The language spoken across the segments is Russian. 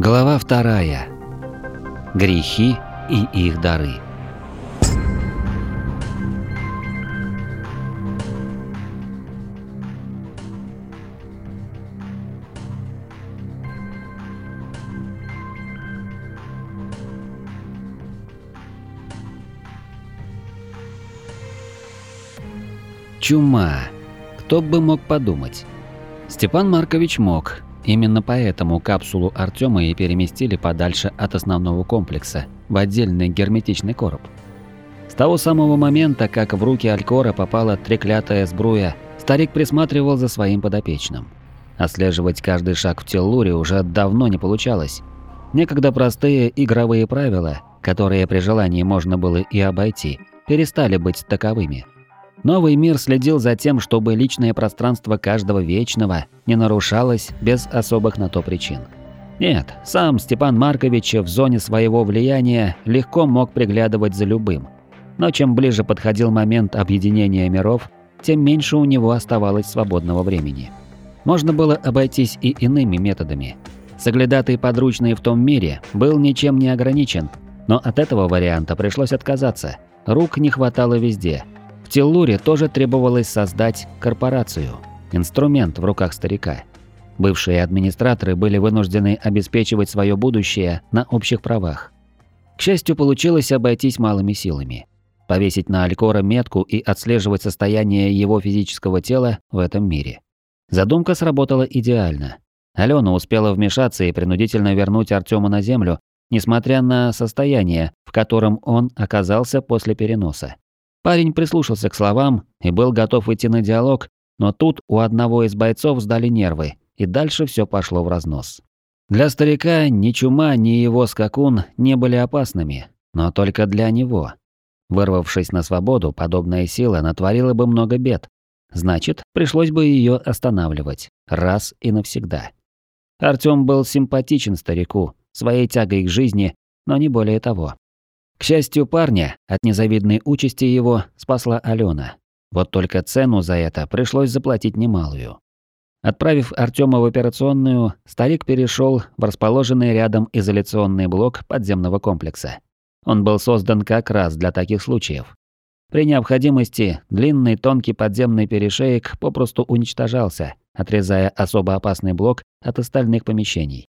Глава вторая. Грехи и их дары. Чума. Кто бы мог подумать? Степан Маркович мог, Именно поэтому капсулу Артема и переместили подальше от основного комплекса, в отдельный герметичный короб. С того самого момента, как в руки Алькора попала треклятая сбруя, старик присматривал за своим подопечным. Отслеживать каждый шаг в Теллуре уже давно не получалось. Некогда простые игровые правила, которые при желании можно было и обойти, перестали быть таковыми – Новый мир следил за тем, чтобы личное пространство каждого вечного не нарушалось без особых на то причин. Нет, сам Степан Маркович в зоне своего влияния легко мог приглядывать за любым. Но чем ближе подходил момент объединения миров, тем меньше у него оставалось свободного времени. Можно было обойтись и иными методами. Соглядатый подручный в том мире был ничем не ограничен, но от этого варианта пришлось отказаться. Рук не хватало везде – в Теллуре тоже требовалось создать корпорацию, инструмент в руках старика. Бывшие администраторы были вынуждены обеспечивать свое будущее на общих правах. К счастью, получилось обойтись малыми силами. Повесить на Алькора метку и отслеживать состояние его физического тела в этом мире. Задумка сработала идеально. Алена успела вмешаться и принудительно вернуть Артема на землю, несмотря на состояние, в котором он оказался после переноса. Парень прислушался к словам и был готов идти на диалог, но тут у одного из бойцов сдали нервы, и дальше все пошло в разнос. Для старика ни чума, ни его скакун не были опасными, но только для него. Вырвавшись на свободу, подобная сила натворила бы много бед. Значит, пришлось бы ее останавливать, раз и навсегда. Артём был симпатичен старику, своей тягой к жизни, но не более того. К счастью парня, от незавидной участи его спасла Алена. Вот только цену за это пришлось заплатить немалую. Отправив Артема в операционную, старик перешел в расположенный рядом изоляционный блок подземного комплекса. Он был создан как раз для таких случаев. При необходимости длинный тонкий подземный перешеек попросту уничтожался, отрезая особо опасный блок от остальных помещений.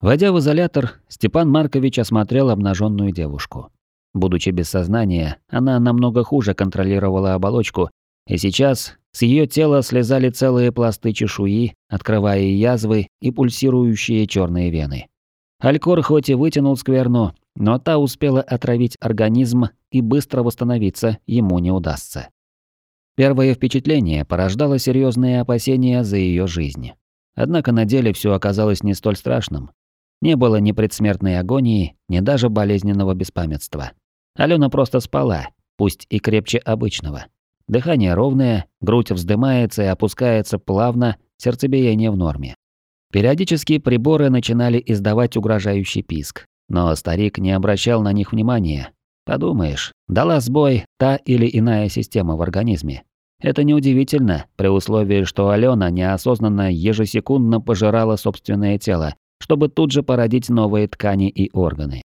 Войдя в изолятор, Степан Маркович осмотрел обнаженную девушку. Будучи без сознания, она намного хуже контролировала оболочку, и сейчас с ее тела слезали целые пласты чешуи, открывая язвы и пульсирующие черные вены. Алькор хоть и вытянул скверну, но та успела отравить организм, и быстро восстановиться ему не удастся. Первое впечатление порождало серьезные опасения за ее жизнь. Однако на деле все оказалось не столь страшным. Не было ни предсмертной агонии, ни даже болезненного беспамятства. Алена просто спала, пусть и крепче обычного. Дыхание ровное, грудь вздымается и опускается плавно, сердцебиение в норме. Периодически приборы начинали издавать угрожающий писк, но старик не обращал на них внимания. Подумаешь, дала сбой та или иная система в организме. Это неудивительно, при условии, что Алена неосознанно ежесекундно пожирала собственное тело, чтобы тут же породить новые ткани и органы.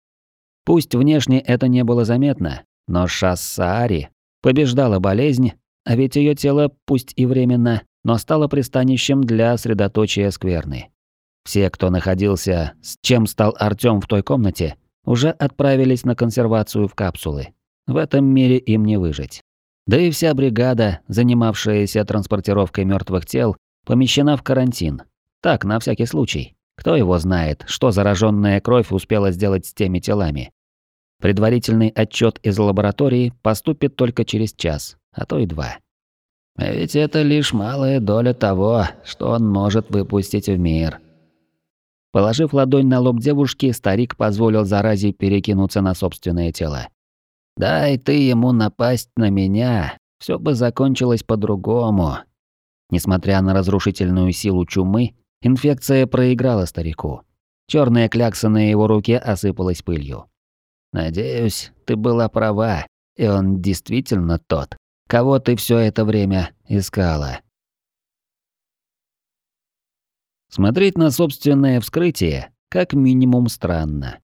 Пусть внешне это не было заметно, но Шассаари побеждала болезнь, а ведь ее тело, пусть и временно, но стало пристанищем для средоточия скверны. Все, кто находился, с чем стал Артём в той комнате, уже отправились на консервацию в капсулы. В этом мире им не выжить. Да и вся бригада, занимавшаяся транспортировкой мертвых тел, помещена в карантин. Так, на всякий случай. Кто его знает, что зараженная кровь успела сделать с теми телами. Предварительный отчет из лаборатории поступит только через час, а то и два. Ведь это лишь малая доля того, что он может выпустить в мир. Положив ладонь на лоб девушки, старик позволил заразе перекинуться на собственное тело. «Дай ты ему напасть на меня, все бы закончилось по-другому». Несмотря на разрушительную силу чумы, Инфекция проиграла старику. Черная клякса на его руке осыпалась пылью. «Надеюсь, ты была права, и он действительно тот, кого ты все это время искала». Смотреть на собственное вскрытие как минимум странно.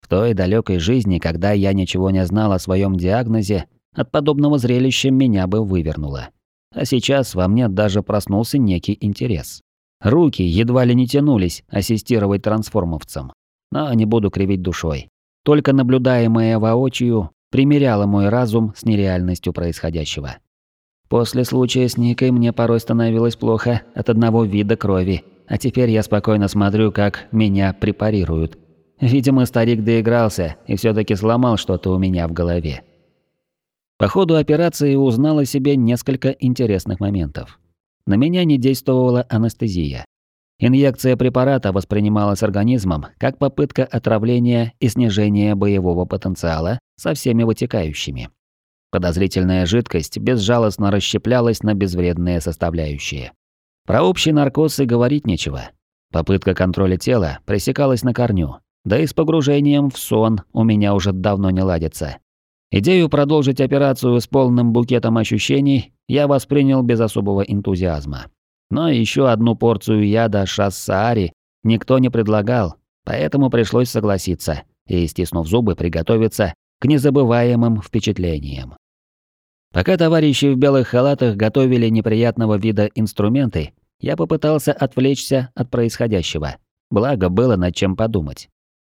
В той далекой жизни, когда я ничего не знал о своем диагнозе, от подобного зрелища меня бы вывернуло. А сейчас во мне даже проснулся некий интерес. Руки едва ли не тянулись ассистировать трансформовцам. Но не буду кривить душой. Только наблюдаемое воочию примеряло мой разум с нереальностью происходящего. После случая с Никой мне порой становилось плохо от одного вида крови, а теперь я спокойно смотрю, как меня препарируют. Видимо, старик доигрался и все таки сломал что-то у меня в голове. По ходу операции узнал о себе несколько интересных моментов. На меня не действовала анестезия. Инъекция препарата воспринималась организмом как попытка отравления и снижения боевого потенциала со всеми вытекающими. Подозрительная жидкость безжалостно расщеплялась на безвредные составляющие. Про общий наркоз и говорить нечего. Попытка контроля тела пресекалась на корню, да и с погружением в сон у меня уже давно не ладится. Идею продолжить операцию с полным букетом ощущений я воспринял без особого энтузиазма. Но еще одну порцию яда шассаари никто не предлагал, поэтому пришлось согласиться и, стиснув зубы, приготовиться к незабываемым впечатлениям. Пока товарищи в белых халатах готовили неприятного вида инструменты, я попытался отвлечься от происходящего. Благо, было над чем подумать.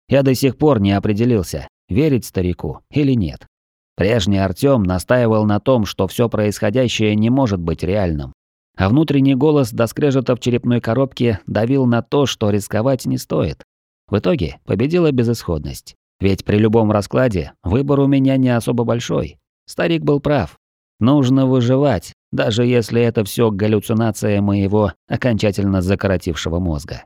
Я до сих пор не определился, верить старику или нет. Прежний Артём настаивал на том, что все происходящее не может быть реальным, а внутренний голос до скрежета в черепной коробке давил на то, что рисковать не стоит. В итоге победила безысходность. Ведь при любом раскладе выбор у меня не особо большой. Старик был прав. Нужно выживать, даже если это все галлюцинация моего окончательно закоротившего мозга.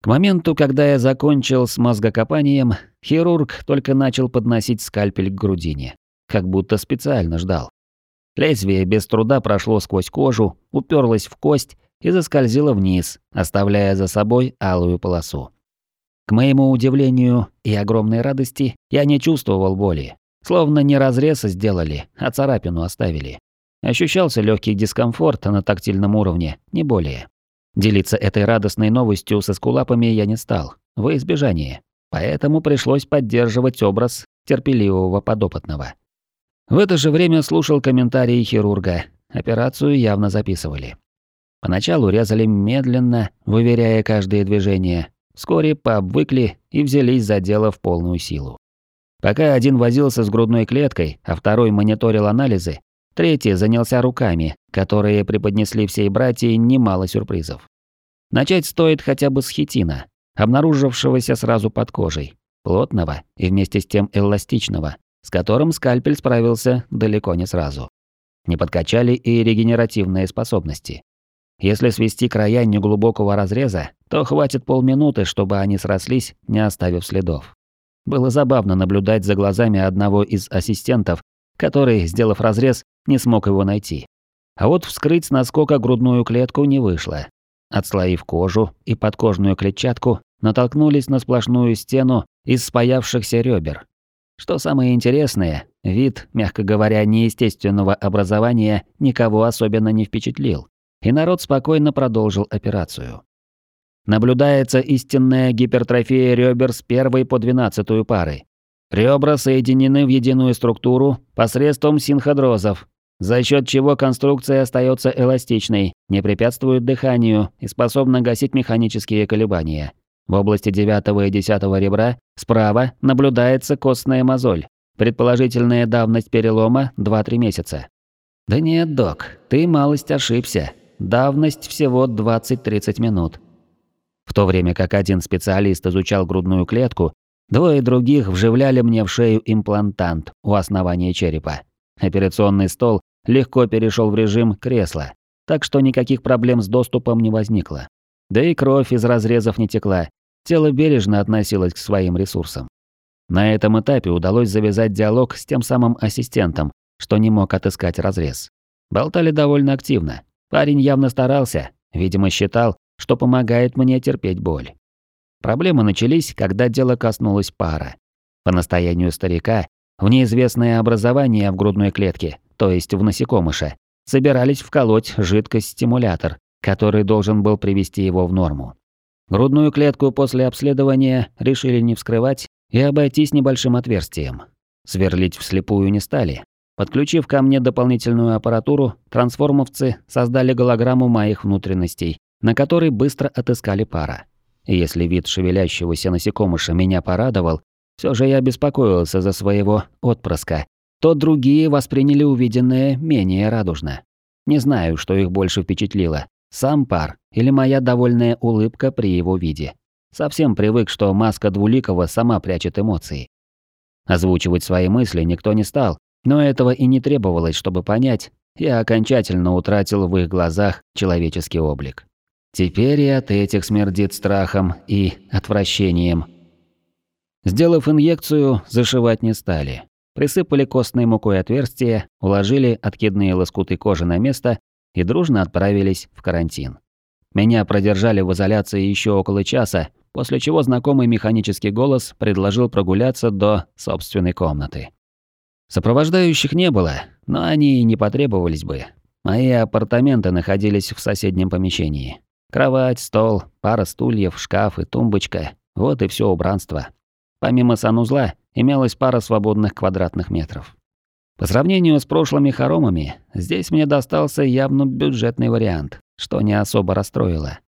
К моменту, когда я закончил с мозгокопанием, хирург только начал подносить скальпель к грудине, как будто специально ждал. Лезвие без труда прошло сквозь кожу, уперлось в кость и заскользило вниз, оставляя за собой алую полосу. К моему удивлению и огромной радости я не чувствовал боли. Словно не разрез сделали, а царапину оставили. Ощущался легкий дискомфорт на тактильном уровне, не более. Делиться этой радостной новостью со скулапами я не стал, во избежание. Поэтому пришлось поддерживать образ терпеливого подопытного. В это же время слушал комментарии хирурга. Операцию явно записывали. Поначалу резали медленно, выверяя каждое движение. Вскоре пообвыкли и взялись за дело в полную силу. Пока один возился с грудной клеткой, а второй мониторил анализы, третий занялся руками, которые преподнесли всей братье немало сюрпризов. Начать стоит хотя бы с хитина, обнаружившегося сразу под кожей, плотного и вместе с тем эластичного, с которым скальпель справился далеко не сразу. Не подкачали и регенеративные способности. Если свести края неглубокого разреза, то хватит полминуты, чтобы они срослись, не оставив следов. Было забавно наблюдать за глазами одного из ассистентов, который, сделав разрез, не смог его найти. А вот вскрыть с наскока грудную клетку не вышло. Отслоив кожу и подкожную клетчатку, натолкнулись на сплошную стену из спаявшихся ребер, что самое интересное, вид, мягко говоря, неестественного образования никого особенно не впечатлил, и народ спокойно продолжил операцию. Наблюдается истинная гипертрофия ребер с первой по двенадцатую пары. Ребра соединены в единую структуру посредством синходрозов, за счет чего конструкция остается эластичной, не препятствует дыханию и способна гасить механические колебания. В области девятого и десятого ребра справа наблюдается костная мозоль. Предположительная давность перелома 2-3 месяца. Да нет, док, ты малость ошибся. Давность всего 20-30 минут. В то время как один специалист изучал грудную клетку, двое других вживляли мне в шею имплантант у основания черепа. Операционный стол легко перешел в режим кресла, так что никаких проблем с доступом не возникло. Да и кровь из разрезов не текла, Тело бережно относилось к своим ресурсам. На этом этапе удалось завязать диалог с тем самым ассистентом, что не мог отыскать разрез. Болтали довольно активно. Парень явно старался, видимо, считал, что помогает мне терпеть боль. Проблемы начались, когда дело коснулось пара. По настоянию старика, в неизвестное образование в грудной клетке, то есть в насекомыше, собирались вколоть жидкость-стимулятор, который должен был привести его в норму. Грудную клетку после обследования решили не вскрывать и обойтись небольшим отверстием. Сверлить вслепую не стали. Подключив ко мне дополнительную аппаратуру, трансформовцы создали голограмму моих внутренностей, на которой быстро отыскали пара. И если вид шевелящегося насекомыша меня порадовал, все же я беспокоился за своего отпрыска, то другие восприняли увиденное менее радужно. Не знаю, что их больше впечатлило, сам пар или моя довольная улыбка при его виде. Совсем привык, что маска Двуликова сама прячет эмоции. Озвучивать свои мысли никто не стал, но этого и не требовалось, чтобы понять, я окончательно утратил в их глазах человеческий облик. Теперь и от этих смердит страхом и отвращением. Сделав инъекцию, зашивать не стали. Присыпали костной мукой отверстие, уложили откидные лоскуты кожи на место и дружно отправились в карантин. Меня продержали в изоляции еще около часа, после чего знакомый механический голос предложил прогуляться до собственной комнаты. Сопровождающих не было, но они и не потребовались бы. Мои апартаменты находились в соседнем помещении. Кровать, стол, пара стульев, шкаф и тумбочка – вот и все убранство. Помимо санузла имелась пара свободных квадратных метров. По сравнению с прошлыми хоромами, здесь мне достался явно бюджетный вариант, что не особо расстроило.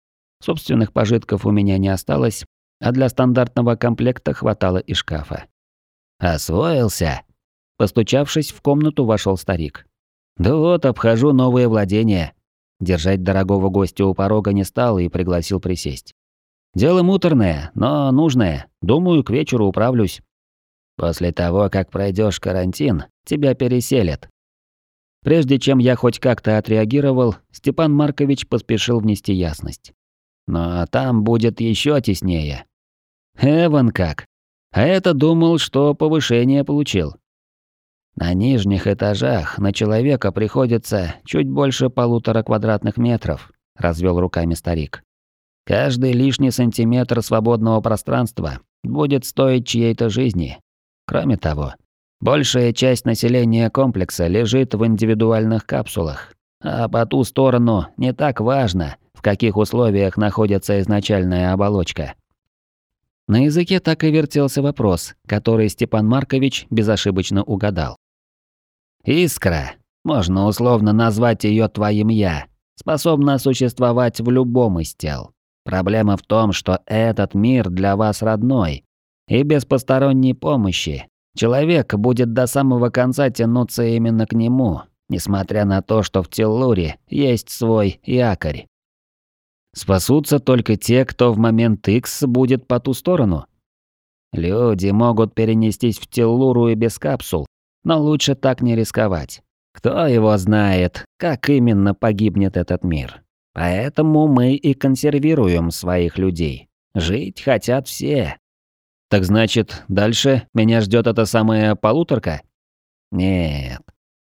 Собственных пожитков у меня не осталось, а для стандартного комплекта хватало и шкафа. «Освоился?» Постучавшись, в комнату вошел старик. «Да вот, обхожу новые владения». Держать дорогого гостя у порога не стал и пригласил присесть. «Дело муторное, но нужное. Думаю, к вечеру управлюсь». «После того, как пройдешь карантин, тебя переселят». Прежде чем я хоть как-то отреагировал, Степан Маркович поспешил внести ясность. Но там будет еще теснее. Эван как. А это думал, что повышение получил. На нижних этажах на человека приходится чуть больше полутора квадратных метров, развел руками старик. Каждый лишний сантиметр свободного пространства будет стоить чьей-то жизни. Кроме того, большая часть населения комплекса лежит в индивидуальных капсулах, а по ту сторону не так важно, в каких условиях находится изначальная оболочка. На языке так и вертелся вопрос, который Степан Маркович безошибочно угадал. «Искра, можно условно назвать ее твоим «я», способна существовать в любом из тел. Проблема в том, что этот мир для вас родной, и без посторонней помощи человек будет до самого конца тянуться именно к нему, несмотря на то, что в Теллуре есть свой якорь. Спасутся только те, кто в момент X будет по ту сторону. Люди могут перенестись в Теллуру и без капсул, но лучше так не рисковать. Кто его знает, как именно погибнет этот мир. Поэтому мы и консервируем своих людей. Жить хотят все. Так значит, дальше меня ждет эта самая полуторка? Нет.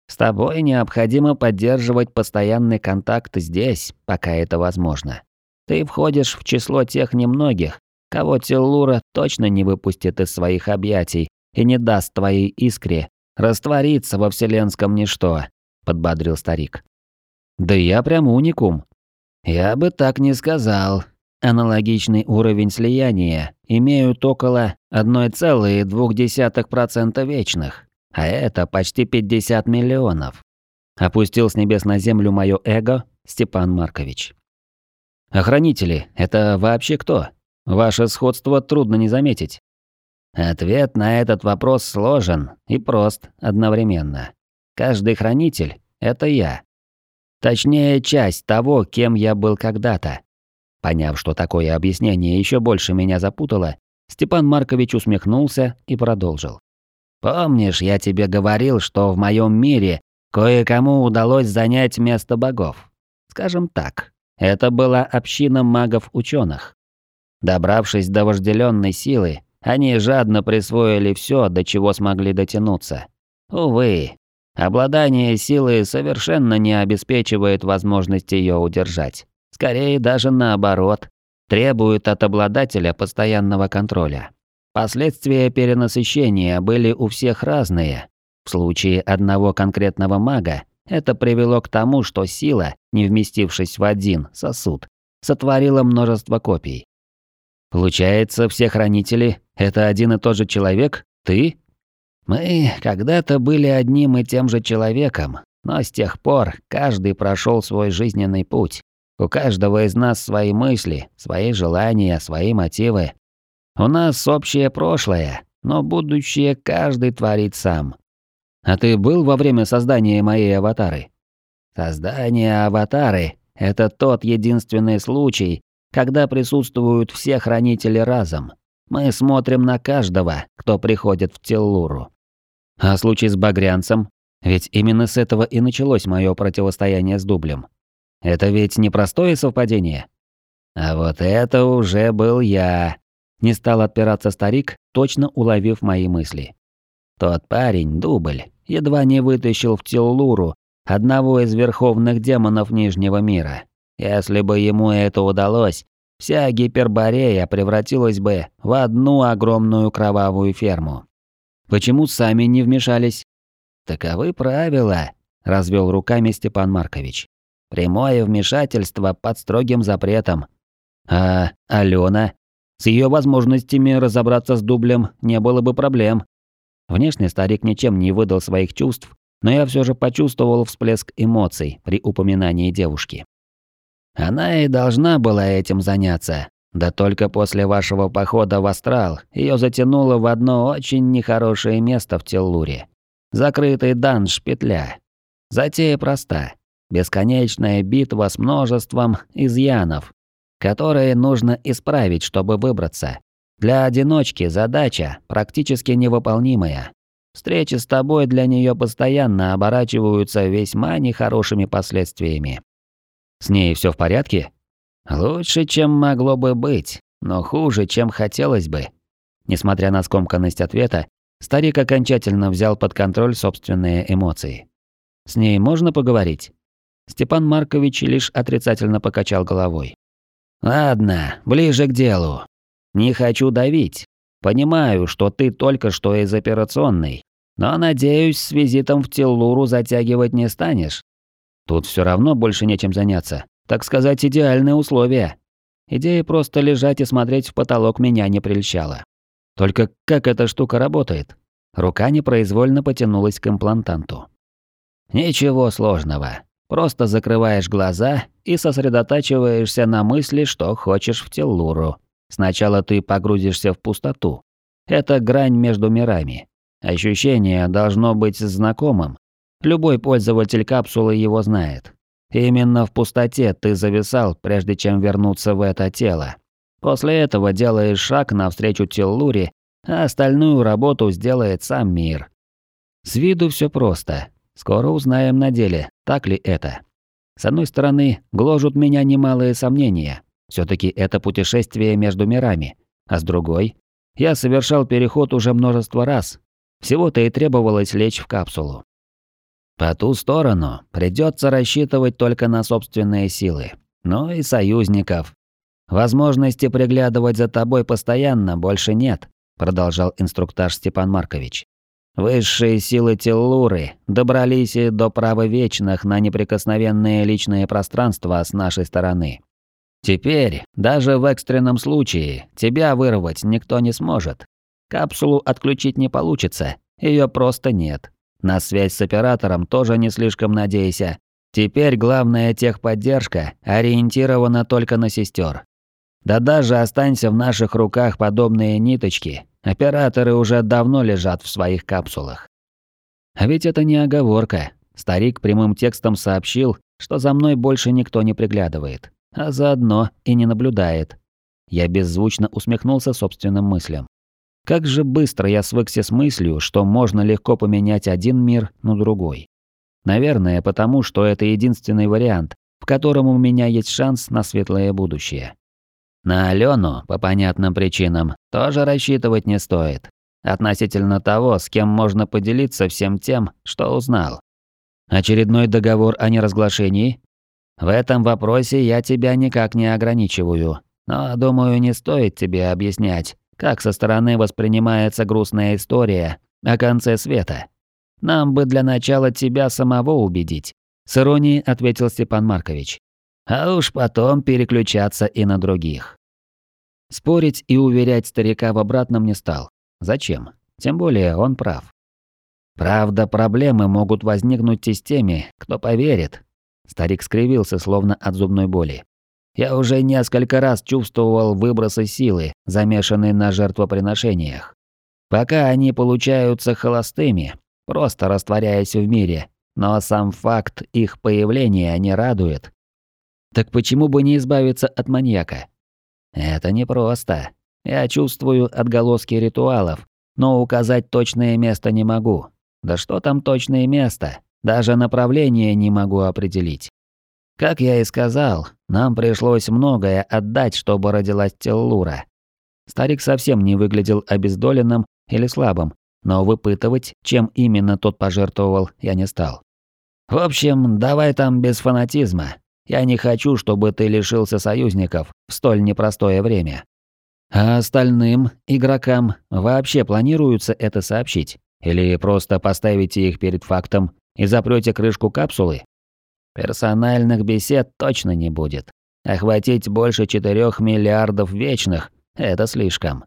С тобой необходимо поддерживать постоянный контакт здесь, пока это возможно. Ты входишь в число тех немногих, кого Теллура точно не выпустит из своих объятий и не даст твоей искре раствориться во вселенском ничто», — подбодрил старик. «Да я прям уникум». «Я бы так не сказал. Аналогичный уровень слияния имеют около 1,2% вечных, а это почти 50 миллионов». Опустил с небес на землю моё эго Степан Маркович. Охранители – это вообще кто? Ваше сходство трудно не заметить. Ответ на этот вопрос сложен и прост одновременно. Каждый хранитель – это я. Точнее, часть того, кем я был когда-то. Поняв, что такое объяснение еще больше меня запутало, Степан Маркович усмехнулся и продолжил. «Помнишь, я тебе говорил, что в моем мире кое-кому удалось занять место богов? Скажем так, это была община магов-ученых. Добравшись до вожделенной силы, они жадно присвоили все, до чего смогли дотянуться. Увы, обладание силой совершенно не обеспечивает возможность ее удержать. Скорее даже наоборот, требует от обладателя постоянного контроля. Последствия перенасыщения были у всех разные. В случае одного конкретного мага это привело к тому, что сила, не вместившись в один сосуд, сотворила множество копий. Получается, все хранители — это один и тот же человек? Ты? Мы когда-то были одним и тем же человеком, но с тех пор каждый прошел свой жизненный путь. У каждого из нас свои мысли, свои желания, свои мотивы. У нас общее прошлое, но будущее каждый творит сам. А ты был во время создания моей аватары? Создание аватары — это тот единственный случай, когда присутствуют все хранители разом. Мы смотрим на каждого, кто приходит в Теллуру. А случай с Багрянцем? Ведь именно с этого и началось мое противостояние с дублем. Это ведь не простое совпадение. А вот это уже был я. Не стал отпираться старик, точно уловив мои мысли. Тот парень, дубль, едва не вытащил в Теллуру одного из верховных демонов Нижнего мира. Если бы ему это удалось, вся Гиперборея превратилась бы в одну огромную кровавую ферму. Почему сами не вмешались? Таковы правила, развел руками Степан Маркович. Прямое вмешательство под строгим запретом. А Алена? С ее возможностями разобраться с дублем не было бы проблем. Внешне старик ничем не выдал своих чувств, но я все же почувствовал всплеск эмоций при упоминании девушки. Она и должна была этим заняться, да только после вашего похода в Астрал ее затянуло в одно очень нехорошее место в Теллуре. Закрытый данж петля. Затея проста. Бесконечная битва с множеством изъянов, которые нужно исправить, чтобы выбраться. Для одиночки задача практически невыполнимая. Встречи с тобой для нее постоянно оборачиваются весьма нехорошими последствиями. С ней все в порядке? Лучше, чем могло бы быть, но хуже, чем хотелось бы. Несмотря на скомканность ответа, старик окончательно взял под контроль собственные эмоции. С ней можно поговорить? Степан Маркович лишь отрицательно покачал головой. Ладно, ближе к делу. Не хочу давить. Понимаю, что ты только что из операционной, но надеюсь, с визитом в Теллуру затягивать не станешь. Тут все равно больше нечем заняться. Так сказать, идеальные условия. Идея просто лежать и смотреть в потолок меня не прельщала. Только как эта штука работает? Рука непроизвольно потянулась к имплантанту. Ничего сложного. Просто закрываешь глаза и сосредотачиваешься на мысли, что хочешь в Теллуру. Сначала ты погрузишься в пустоту. Это грань между мирами. Ощущение должно быть знакомым. Любой пользователь капсулы его знает. Именно в пустоте ты зависал, прежде чем вернуться в это тело. После этого делаешь шаг навстречу Теллуре, а остальную работу сделает сам мир. С виду все просто. Скоро узнаем на деле, так ли это. С одной стороны, гложут меня немалые сомнения. все таки это путешествие между мирами. А с другой, я совершал переход уже множество раз. Всего-то и требовалось лечь в капсулу. По ту сторону придется рассчитывать только на собственные силы, но и союзников. Возможности приглядывать за тобой постоянно больше нет, продолжал инструктаж Степан Маркович. Высшие силы Теллуры добрались и до права вечных на неприкосновенное личное пространство с нашей стороны. Теперь, даже в экстренном случае, тебя вырвать никто не сможет. Капсулу отключить не получится, ее просто нет. На связь с оператором тоже не слишком надейся. Теперь главная техподдержка ориентирована только на сестер. Да даже останься в наших руках подобные ниточки, операторы уже давно лежат в своих капсулах. А ведь это не оговорка. Старик прямым текстом сообщил, что за мной больше никто не приглядывает, а заодно и не наблюдает. Я беззвучно усмехнулся собственным мыслям. Как же быстро я свыкся с мыслью, что можно легко поменять один мир на другой. Наверное, потому что это единственный вариант, в котором у меня есть шанс на светлое будущее. На Алену, по понятным причинам, тоже рассчитывать не стоит. Относительно того, с кем можно поделиться всем тем, что узнал. Очередной договор о неразглашении? В этом вопросе я тебя никак не ограничиваю. Но, думаю, не стоит тебе объяснять, как со стороны воспринимается грустная история о конце света. Нам бы для начала тебя самого убедить, с иронией ответил Степан Маркович. А уж потом переключаться и на других. Спорить и уверять старика в обратном не стал. Зачем? Тем более он прав. Правда, проблемы могут возникнуть и с теми, кто поверит. Старик скривился, словно от зубной боли. Я уже несколько раз чувствовал выбросы силы, замешанные на жертвоприношениях. Пока они получаются холостыми, просто растворяясь в мире, но сам факт их появления не радует. Так почему бы не избавиться от маньяка? Это непросто. Я чувствую отголоски ритуалов, но указать точное место не могу. Да что там точное место? Даже направление не могу определить. Как я и сказал, нам пришлось многое отдать, чтобы родилась Теллура. Старик совсем не выглядел обездоленным или слабым, но выпытывать, чем именно тот пожертвовал, я не стал. В общем, давай там без фанатизма. Я не хочу, чтобы ты лишился союзников в столь непростое время. А остальным игрокам вообще планируется это сообщить? Или просто поставите их перед фактом и запрете крышку капсулы? Персональных бесед точно не будет. Охватить больше четырех миллиардов вечных – это слишком.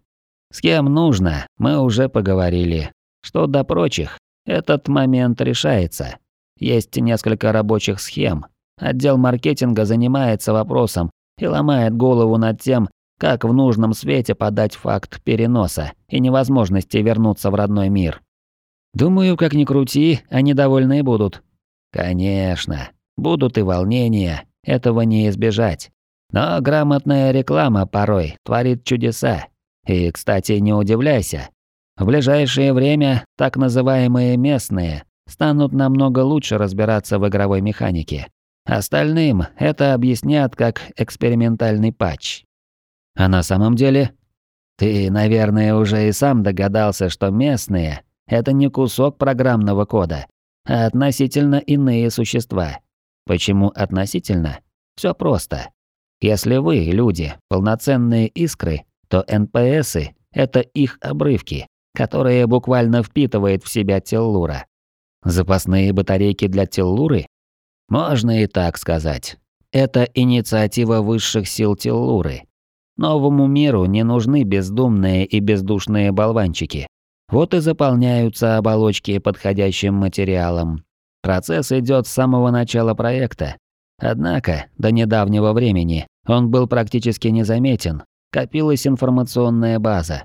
С кем нужно, мы уже поговорили. Что до прочих, этот момент решается. Есть несколько рабочих схем. Отдел маркетинга занимается вопросом и ломает голову над тем, как в нужном свете подать факт переноса и невозможности вернуться в родной мир. Думаю, как ни крути, они довольны будут. Конечно, будут и волнения, этого не избежать. Но грамотная реклама порой творит чудеса. И, кстати, не удивляйся. В ближайшее время так называемые местные станут намного лучше разбираться в игровой механике. Остальным это объяснят как экспериментальный патч. А на самом деле, ты, наверное, уже и сам догадался, что местные — это не кусок программного кода, а относительно иные существа. Почему относительно? Все просто. Если вы, люди, полноценные искры, то НПСы — это их обрывки, которые буквально впитывает в себя Теллура. Запасные батарейки для Теллуры? Можно и так сказать. Это инициатива высших сил Теллуры. Новому миру не нужны бездумные и бездушные болванчики. Вот и заполняются оболочки подходящим материалом. Процесс идет с самого начала проекта. Однако, до недавнего времени он был практически незаметен. Копилась информационная база.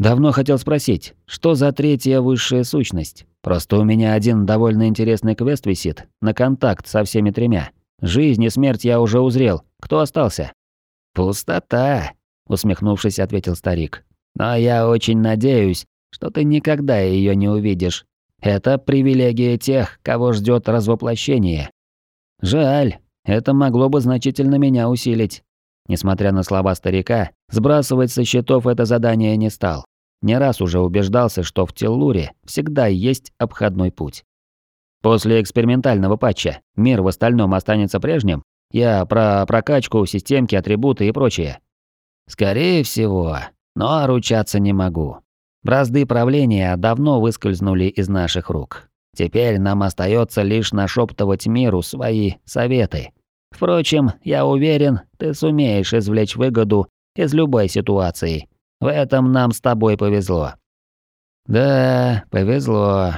Давно хотел спросить, что за третья высшая сущность? Просто у меня один довольно интересный квест висит на контакт со всеми тремя. Жизнь и смерть я уже узрел. Кто остался? Пустота, усмехнувшись, ответил старик. Но я очень надеюсь, что ты никогда ее не увидишь. Это привилегия тех, кого ждет развоплощение. Жаль, это могло бы значительно меня усилить. Несмотря на слова старика, сбрасывать со счетов это задание не стал. Не раз уже убеждался, что в Теллуре всегда есть обходной путь. После экспериментального патча мир в остальном останется прежним? Я про прокачку, системки, атрибуты и прочее. Скорее всего, но ручаться не могу. Бразды правления давно выскользнули из наших рук. Теперь нам остается лишь нашептывать миру свои советы. Впрочем, я уверен, ты сумеешь извлечь выгоду из любой ситуации, в этом нам с тобой повезло. Да, повезло.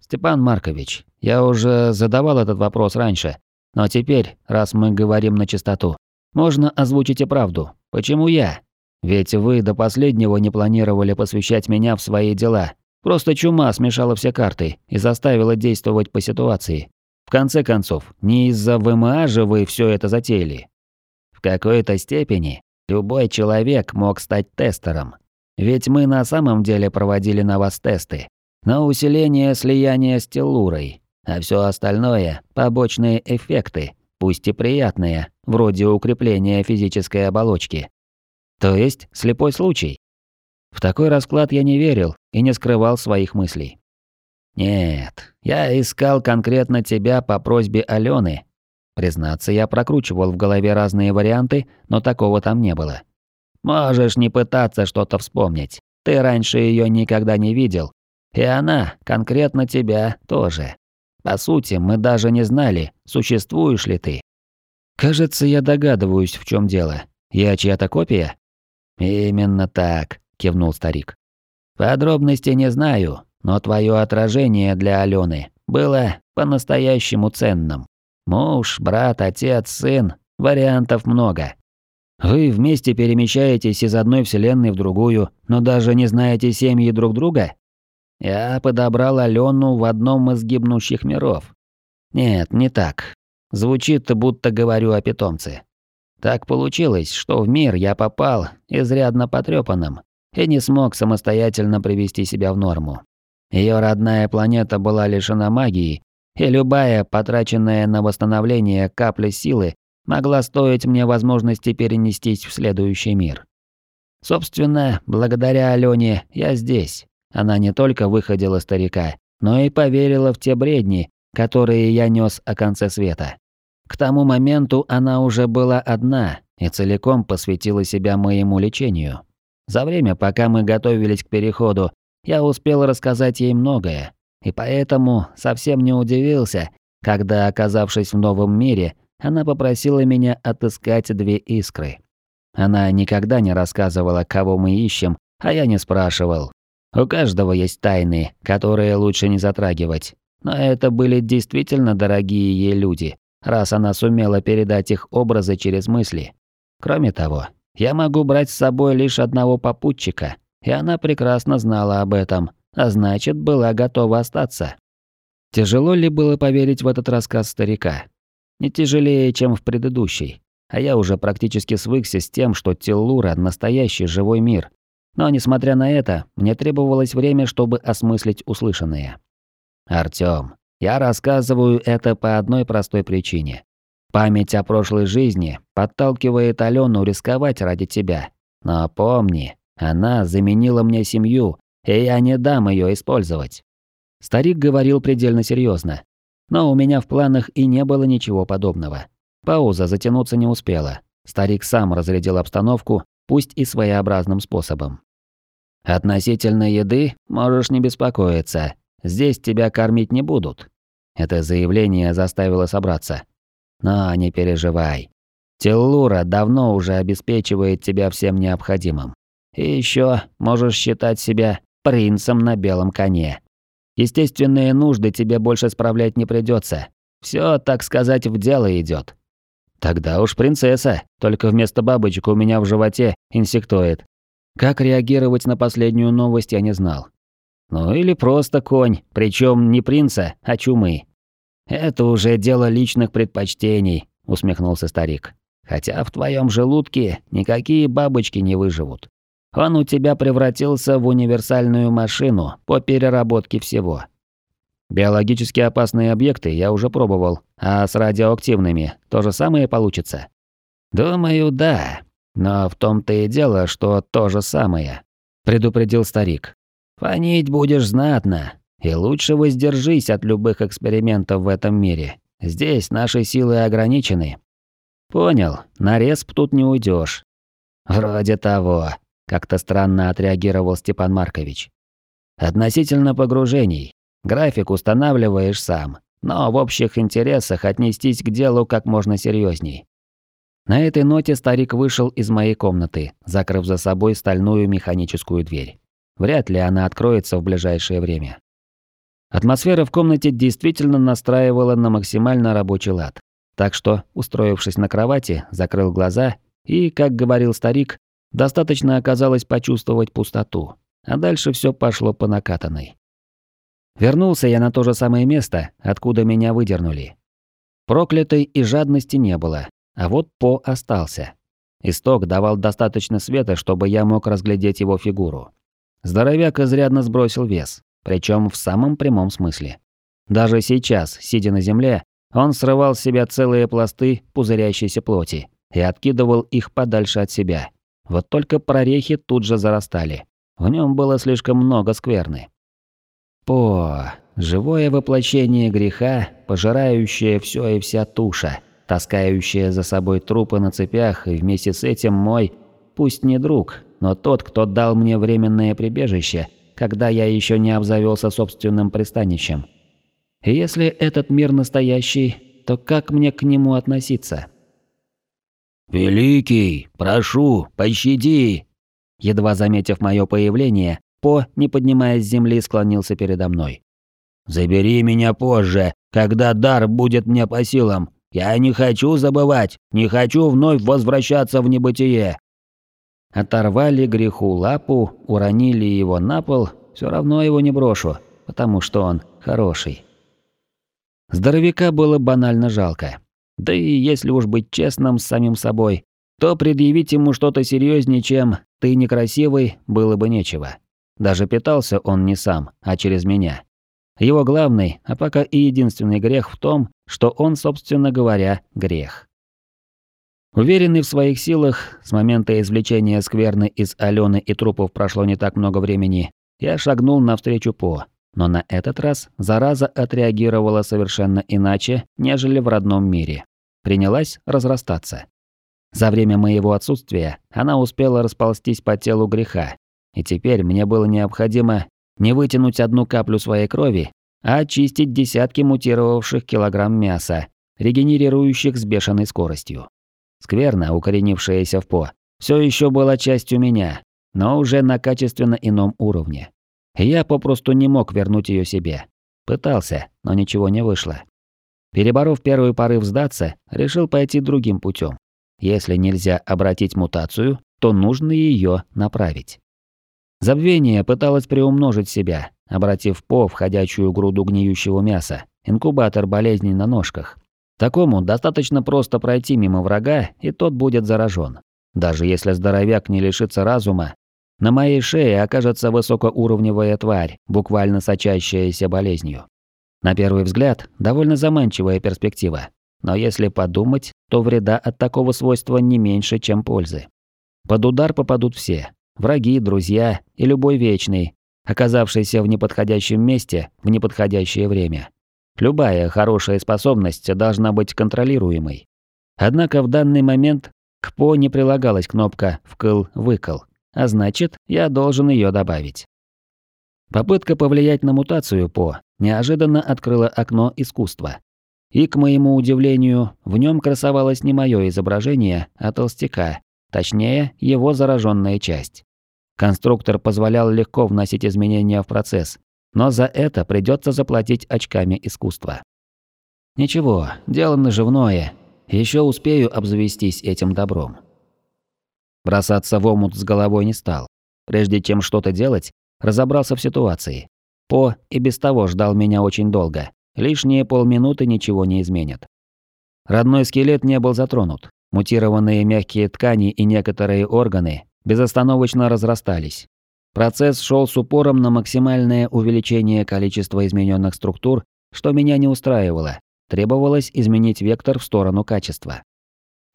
Степан Маркович, я уже задавал этот вопрос раньше, но теперь, раз мы говорим на чистоту, можно озвучить и правду. Почему я? Ведь вы до последнего не планировали посвящать меня в свои дела. Просто чума смешала все карты и заставила действовать по ситуации. В конце концов, не из-за ВМА же вы все это затеяли. В какой-то степени Любой человек мог стать тестером. Ведь мы на самом деле проводили на вас тесты. На усиление слияния с теллурой. А все остальное – побочные эффекты, пусть и приятные, вроде укрепления физической оболочки. То есть слепой случай. В такой расклад я не верил и не скрывал своих мыслей. Нет, я искал конкретно тебя по просьбе Алены Признаться, я прокручивал в голове разные варианты, но такого там не было. Можешь не пытаться что-то вспомнить. Ты раньше ее никогда не видел. И она, конкретно тебя, тоже. По сути, мы даже не знали, существуешь ли ты. Кажется, я догадываюсь, в чем дело. Я чья-то копия? «Именно так», – кивнул старик. «Подробностей не знаю, но твое отражение для Алены было по-настоящему ценным. Муж, брат, отец, сын, вариантов много. Вы вместе перемещаетесь из одной вселенной в другую, но даже не знаете семьи друг друга? Я подобрал Алену в одном из гибнущих миров. Нет, не так. Звучит, будто говорю о питомце. Так получилось, что в мир я попал изрядно потрепанным и не смог самостоятельно привести себя в норму. Ее родная планета была лишена магии, и любая потраченная на восстановление капля силы могла стоить мне возможности перенестись в следующий мир. Собственно, благодаря Алене я здесь. Она не только выходила старика, но и поверила в те бредни, которые я нес о конце света. К тому моменту она уже была одна и целиком посвятила себя моему лечению. За время, пока мы готовились к переходу, я успел рассказать ей многое, и поэтому совсем не удивился, когда, оказавшись в новом мире, она попросила меня отыскать две искры. Она никогда не рассказывала, кого мы ищем, а я не спрашивал. У каждого есть тайны, которые лучше не затрагивать. Но это были действительно дорогие ей люди, раз она сумела передать их образы через мысли. Кроме того, я могу брать с собой лишь одного попутчика, и она прекрасно знала об этом, а значит, была готова остаться. Тяжело ли было поверить в этот рассказ старика? Не тяжелее, чем в предыдущий. А я уже практически свыкся с тем, что Теллура – настоящий живой мир. Но, несмотря на это, мне требовалось время, чтобы осмыслить услышанное. Артём, я рассказываю это по одной простой причине. Память о прошлой жизни подталкивает Алену рисковать ради тебя. Но помни, она заменила мне семью, и я не дам ее использовать. Старик говорил предельно серьезно, но у меня в планах и не было ничего подобного. Пауза затянуться не успела. Старик сам разрядил обстановку, пусть и своеобразным способом. «Относительно еды можешь не беспокоиться. Здесь тебя кормить не будут». Это заявление заставило собраться. «Но не переживай. Теллура давно уже обеспечивает тебя всем необходимым. И еще можешь считать себя принцем на белом коне. Естественные нужды тебе больше справлять не придется. Все, так сказать, в дело идет. Тогда уж принцесса, только вместо бабочек у меня в животе инсектоид. Как реагировать на последнюю новость я не знал. Ну или просто конь, причем не принца, а чумы. Это уже дело личных предпочтений, усмехнулся старик. Хотя в твоем желудке никакие бабочки не выживут. Он у тебя превратился в универсальную машину по переработке всего. Биологически опасные объекты я уже пробовал, а с радиоактивными то же самое получится? Думаю, да. Но в том-то и дело, что то же самое, предупредил старик. Фонить будешь знатно, и лучше воздержись от любых экспериментов в этом мире. Здесь наши силы ограничены. Понял, на респ тут не уйдешь. Вроде того, как-то странно отреагировал Степан Маркович. Относительно погружений. График устанавливаешь сам, но в общих интересах отнестись к делу как можно серьезней. На этой ноте старик вышел из моей комнаты, закрыв за собой стальную механическую дверь. Вряд ли она откроется в ближайшее время. Атмосфера в комнате действительно настраивала на максимально рабочий лад. Так что, устроившись на кровати, закрыл глаза и, как говорил старик, Достаточно оказалось почувствовать пустоту, а дальше все пошло по накатанной. Вернулся я на то же самое место, откуда меня выдернули. Проклятой и жадности не было, а вот По остался. Исток давал достаточно света, чтобы я мог разглядеть его фигуру. Здоровяк изрядно сбросил вес, причем в самом прямом смысле. Даже сейчас, сидя на земле, он срывал с себя целые пласты пузырящейся плоти и откидывал их подальше от себя. Вот только прорехи тут же зарастали. В нем было слишком много скверны. По, живое воплощение греха, пожирающее все и вся туша, таскающая за собой трупы на цепях, и вместе с этим мой, пусть не друг, но тот, кто дал мне временное прибежище, когда я еще не обзавелся собственным пристанищем. И если этот мир настоящий, то как мне к нему относиться? «Великий, прошу, пощади!» Едва заметив мое появление, По, не поднимаясь с земли, склонился передо мной. «Забери меня позже, когда дар будет мне по силам. Я не хочу забывать, не хочу вновь возвращаться в небытие». Оторвали греху лапу, уронили его на пол, все равно его не брошу, потому что он хороший. Здоровяка было банально жалко. Да и если уж быть честным с самим собой, то предъявить ему что-то серьезнее, чем «ты некрасивый» было бы нечего. Даже питался он не сам, а через меня. Его главный, а пока и единственный грех в том, что он, собственно говоря, грех. Уверенный в своих силах, с момента извлечения скверны из Алены и трупов прошло не так много времени, я шагнул навстречу По, но на этот раз зараза отреагировала совершенно иначе, нежели в родном мире. Принялась разрастаться. За время моего отсутствия она успела расползтись по телу греха, и теперь мне было необходимо не вытянуть одну каплю своей крови, а очистить десятки мутировавших килограмм мяса, регенерирующих с бешеной скоростью. Скверно укоренившаяся в По все еще была частью меня, но уже на качественно ином уровне. Я попросту не мог вернуть ее себе. Пытался, но ничего не вышло. Переборов первый порыв сдаться, решил пойти другим путем. Если нельзя обратить мутацию, то нужно ее направить. Забвение пыталось приумножить себя, обратив По в ходячую груду гниющего мяса, инкубатор болезней на ножках. Такому достаточно просто пройти мимо врага, и тот будет заражен. Даже если здоровяк не лишится разума, на моей шее окажется высокоуровневая тварь, буквально сочащаяся болезнью. На первый взгляд, довольно заманчивая перспектива. Но если подумать, то вреда от такого свойства не меньше, чем пользы. Под удар попадут все, враги, друзья и любой вечный, оказавшийся в неподходящем месте в неподходящее время. Любая хорошая способность должна быть контролируемой. Однако в данный момент к ПО не прилагалась кнопка «вкл-выкл», а значит, я должен ее добавить. Попытка повлиять на мутацию ПО неожиданно открыла окно искусства. И, к моему удивлению, в нем красовалось не мое изображение, а толстяка, точнее, его зараженная часть. Конструктор позволял легко вносить изменения в процесс, но за это придется заплатить очками искусства. Ничего, дело наживное, еще успею обзавестись этим добром. Бросаться в омут с головой не стал. Прежде чем что-то делать, разобрался в ситуации. По и без того ждал меня очень долго. Лишние полминуты ничего не изменят. Родной скелет не был затронут. Мутированные мягкие ткани и некоторые органы безостановочно разрастались. Процесс шел с упором на максимальное увеличение количества измененных структур, что меня не устраивало. Требовалось изменить вектор в сторону качества.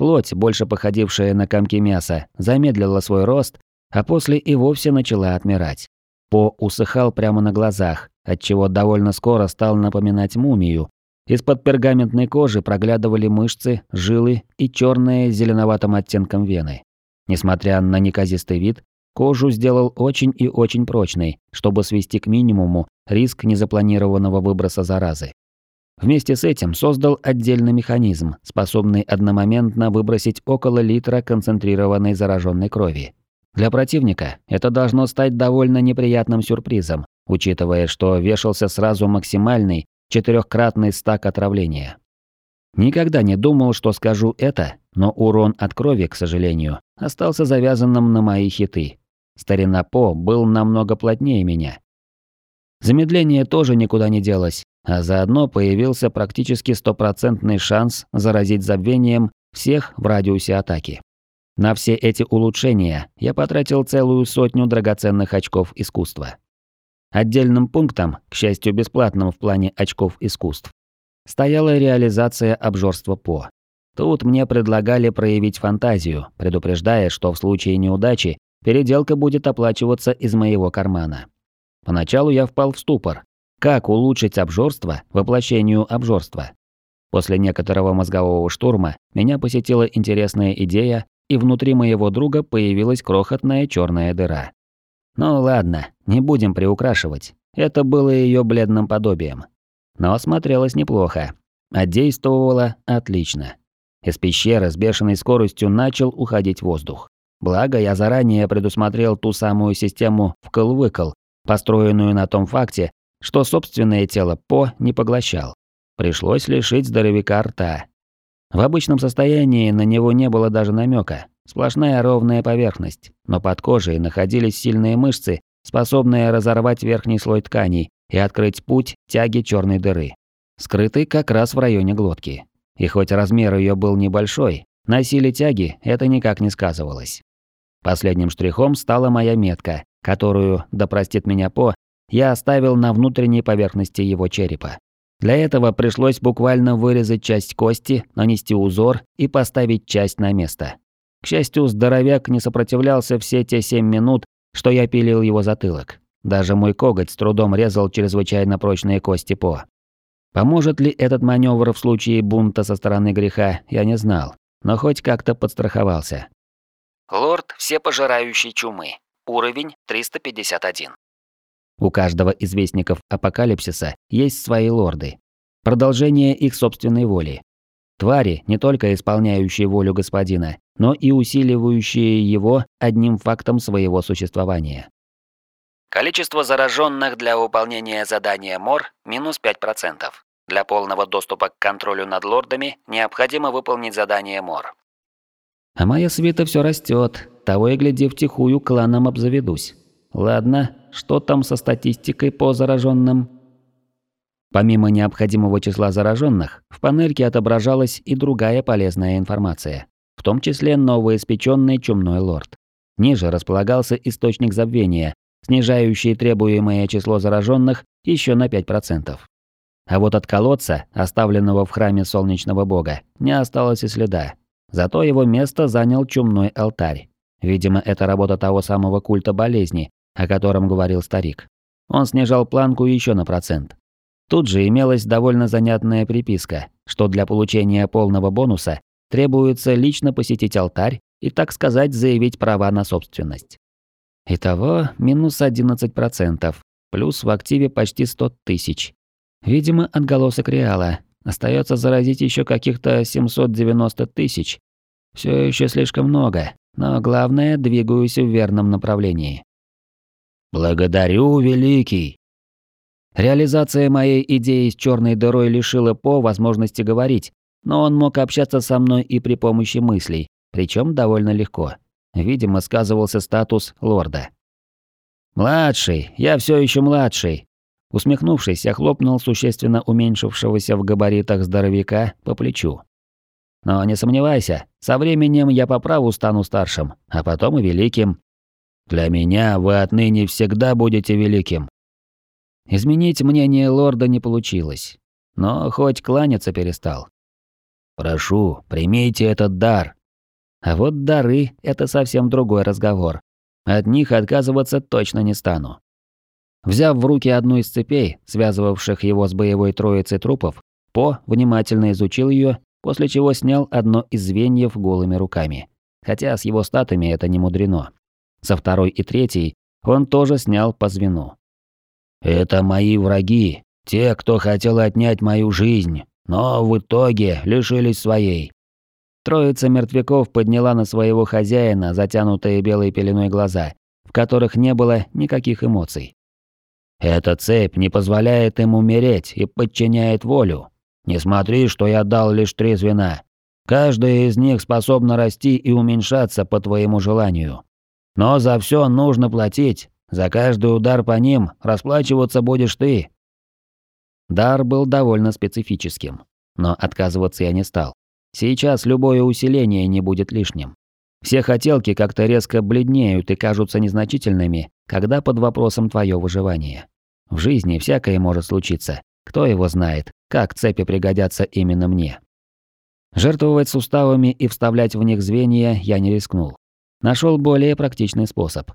Плоть, больше походившая на комки мяса, замедлила свой рост, а после и вовсе начала отмирать. По усыхал прямо на глазах, отчего довольно скоро стал напоминать мумию. Из-под пергаментной кожи проглядывали мышцы, жилы и черные с зеленоватым оттенком вены. Несмотря на неказистый вид, кожу сделал очень и очень прочной, чтобы свести к минимуму риск незапланированного выброса заразы. Вместе с этим создал отдельный механизм, способный одномоментно выбросить около литра концентрированной зараженной крови. Для противника это должно стать довольно неприятным сюрпризом, учитывая, что вешался сразу максимальный четырехкратный стак отравления. Никогда не думал, что скажу это, но урон от крови, к сожалению, остался завязанным на мои хиты. Старина По был намного плотнее меня. Замедление тоже никуда не делось, а заодно появился практически стопроцентный шанс заразить забвением всех в радиусе атаки. На все эти улучшения я потратил целую сотню драгоценных очков искусства. Отдельным пунктом, к счастью бесплатным в плане очков искусств, стояла реализация обжорства По. Тут мне предлагали проявить фантазию, предупреждая, что в случае неудачи переделка будет оплачиваться из моего кармана. Поначалу я впал в ступор. Как улучшить обжорство воплощению обжорства? После некоторого мозгового штурма меня посетила интересная идея, и внутри моего друга появилась крохотная черная дыра. Ну ладно, не будем приукрашивать. Это было ее бледным подобием но смотрелось неплохо, а действовало отлично. Из пещеры с бешеной скоростью начал уходить воздух. Благо, я заранее предусмотрел ту самую систему вкл-выкл, построенную на том факте, что собственное тело По не поглощал. Пришлось лишить здоровяка рта. В обычном состоянии на него не было даже намека, сплошная ровная поверхность, но под кожей находились сильные мышцы, способные разорвать верхний слой тканей и открыть путь тяги черной дыры, скрытый как раз в районе глотки. И хоть размер ее был небольшой, на силе тяги это никак не сказывалось. Последним штрихом стала моя метка, которую, да простит меня По, я оставил на внутренней поверхности его черепа. Для этого пришлось буквально вырезать часть кости, нанести узор и поставить часть на место. К счастью, здоровяк не сопротивлялся все те семь минут, что я пилил его затылок. Даже мой коготь с трудом резал чрезвычайно прочные кости По. Поможет ли этот маневр в случае бунта со стороны греха, я не знал, но хоть как-то подстраховался. Лорд всепожирающей чумы. Уровень 351. У каждого из вестников апокалипсиса есть свои лорды. Продолжение их собственной воли. Твари, не только исполняющие волю господина, но и усиливающие его одним фактом своего существования. Количество зараженных для выполнения задания МОР – минус 5%. Для полного доступа к контролю над лордами необходимо выполнить задание МОР. А моя свита все растет, того и гляди втихую кланом обзаведусь. Ладно, что там со статистикой по зараженным? Помимо необходимого числа зараженных, в панельке отображалась и другая полезная информация, в том числе новоиспеченный чумной лорд. Ниже располагался источник забвения, снижающий требуемое число зараженных еще на 5%. А вот от колодца, оставленного в храме солнечного бога, не осталось и следа. Зато его место занял чумной алтарь. Видимо, это работа того самого культа болезни, о котором говорил старик. Он снижал планку еще на процент. Тут же имелась довольно занятная приписка, что для получения полного бонуса требуется лично посетить алтарь и, так сказать, заявить права на собственность. Итого минус 11%, плюс в активе почти 100 тысяч. Видимо, отголосок реала. Остается заразить еще каких-то 790 тысяч. Все еще слишком много, но главное, двигаюсь в верном направлении. «Благодарю, Великий!» Реализация моей идеи с черной дырой лишила По возможности говорить, но он мог общаться со мной и при помощи мыслей, причем довольно легко. Видимо, сказывался статус лорда. «Младший, я все еще младший!» Усмехнувшись, я хлопнул существенно уменьшившегося в габаритах здоровяка по плечу. «Но не сомневайся, со временем я по праву стану старшим, а потом и великим. Для меня вы отныне всегда будете великим. Изменить мнение лорда не получилось, но хоть кланяться перестал. Прошу, примите этот дар. А вот дары – это совсем другой разговор. От них отказываться точно не стану. Взяв в руки одну из цепей, связывавших его с боевой троицей трупов, По внимательно изучил ее, после чего снял одно из звеньев голыми руками. Хотя с его статами это не мудрено. Со второй и третьей он тоже снял по звену. «Это мои враги, те, кто хотел отнять мою жизнь, но в итоге лишились своей». Троица мертвяков подняла на своего хозяина затянутые белой пеленой глаза, в которых не было никаких эмоций. «Эта цепь не позволяет им умереть и подчиняет волю. Не смотри, что я дал лишь три звена. Каждая из них способна расти и уменьшаться по твоему желанию. Но за все нужно платить. За каждый удар по ним расплачиваться будешь ты. Дар был довольно специфическим, но отказываться я не стал. Сейчас любое усиление не будет лишним. Все хотелки как-то резко бледнеют и кажутся незначительными, когда под вопросом твое выживание. В жизни всякое может случиться. Кто его знает, как цепи пригодятся именно мне. Жертвовать суставами и вставлять в них звенья я не рискнул. Нашел более практичный способ.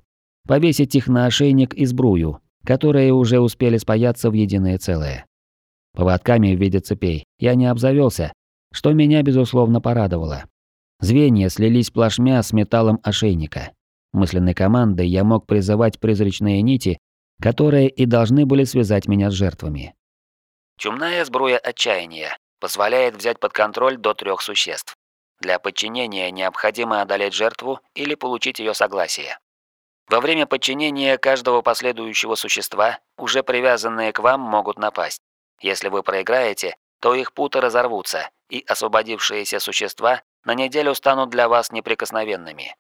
Повесить их на ошейник и сбрую, которые уже успели спаяться в единое целое. Поводками в виде цепей я не обзавелся, что меня безусловно порадовало. Звенья слились плашмя с металлом ошейника. Мысленной командой я мог призывать призрачные нити, которые и должны были связать меня с жертвами. Чумная сбруя отчаяния позволяет взять под контроль до трех существ. Для подчинения необходимо одолеть жертву или получить ее согласие. Во время подчинения каждого последующего существа, уже привязанные к вам, могут напасть. Если вы проиграете, то их путы разорвутся, и освободившиеся существа на неделю станут для вас неприкосновенными.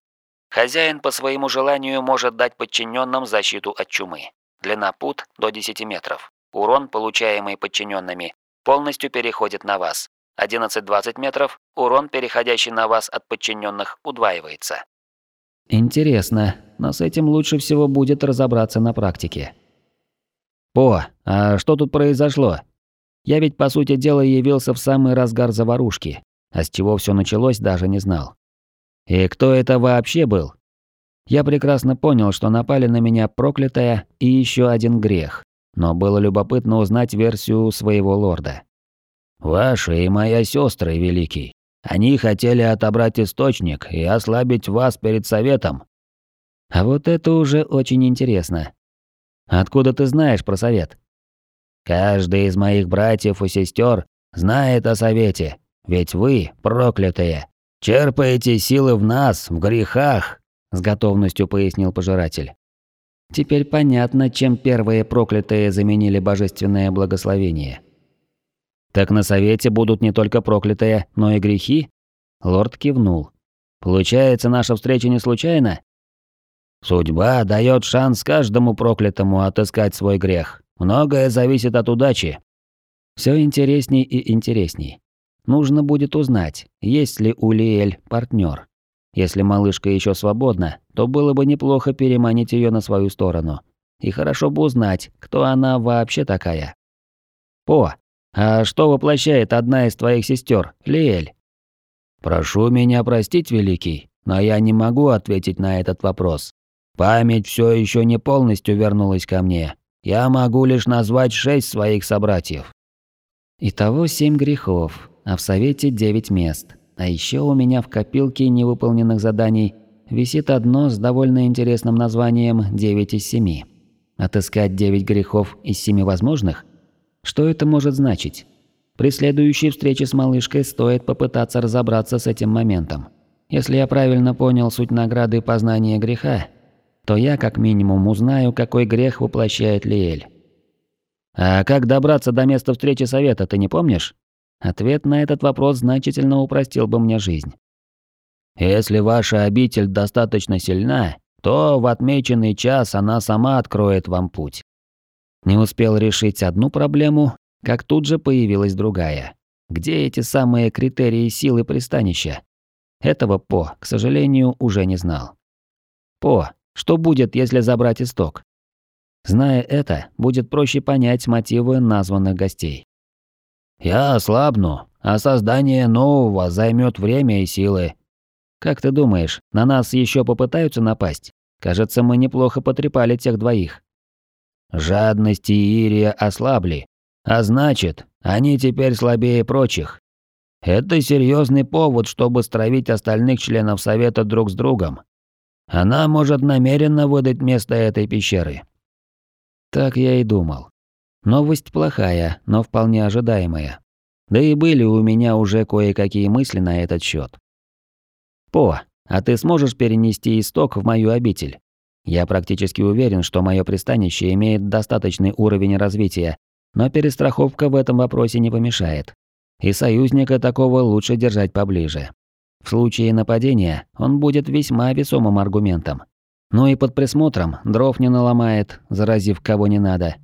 Хозяин по своему желанию может дать подчиненным защиту от чумы. Длина пут до 10 метров. Урон, получаемый подчиненными, полностью переходит на вас. 11-20 метров, урон, переходящий на вас от подчиненных, удваивается. Интересно, но с этим лучше всего будет разобраться на практике. О, а что тут произошло? Я ведь, по сути дела, явился в самый разгар заварушки, а с чего все началось, даже не знал. И кто это вообще был? Я прекрасно понял, что напали на меня проклятая и еще один грех, но было любопытно узнать версию своего лорда. «Ваша и моя сестры, Великий. Они хотели отобрать источник и ослабить вас перед советом». А вот это уже очень интересно. Откуда ты знаешь про совет? Каждый из моих братьев и сестер знает о совете, ведь вы, проклятые, черпаете силы в нас, в грехах, с готовностью пояснил пожиратель. Теперь понятно, чем первые проклятые заменили божественное благословение. Так на совете будут не только проклятые, но и грехи? Лорд кивнул. Получается, наша встреча не случайна? Судьба дает шанс каждому проклятому отыскать свой грех. Многое зависит от удачи. Все интересней и интересней. Нужно будет узнать, есть ли у Лиэль партнер. Если малышка еще свободна, то было бы неплохо переманить ее на свою сторону. И хорошо бы узнать, кто она вообще такая. По, а что воплощает одна из твоих сестер, Лиэль? Прошу меня простить, Великий, но я не могу ответить на этот вопрос. Память все еще не полностью вернулась ко мне. Я могу лишь назвать шесть своих собратьев. Итого семь грехов, а в совете девять мест. А еще у меня в копилке невыполненных заданий висит одно с довольно интересным названием «Девять из семи». Отыскать девять грехов из семи возможных? Что это может значить? При следующей встрече с малышкой стоит попытаться разобраться с этим моментом. Если я правильно понял суть награды познания греха, то я как минимум узнаю, какой грех воплощает Лиэль. А как добраться до места встречи совета, ты не помнишь? Ответ на этот вопрос значительно упростил бы мне жизнь. Если ваша обитель достаточно сильна, то в отмеченный час она сама откроет вам путь. Не успел решить одну проблему, как тут же появилась другая. Где эти самые критерии силы пристанища? Этого По, к сожалению, уже не знал. По, что будет, если забрать исток? Зная это, будет проще понять мотивы названных гостей. «Я ослабну, а создание нового займет время и силы». «Как ты думаешь, на нас еще попытаются напасть? Кажется, мы неплохо потрепали тех двоих». Жадность и Ирия ослабли, а значит, они теперь слабее прочих. Это серьезный повод, чтобы стравить остальных членов Совета друг с другом. Она может намеренно выдать место этой пещеры. Так я и думал. Новость плохая, но вполне ожидаемая. Да и были у меня уже кое-какие мысли на этот счет. По, а ты сможешь перенести исток в мою обитель? Я практически уверен, что мое пристанище имеет достаточный уровень развития, но перестраховка в этом вопросе не помешает. И союзника такого лучше держать поближе. В случае нападения он будет весьма весомым аргументом. Ну и под присмотром дров не наломает, заразив кого не надо.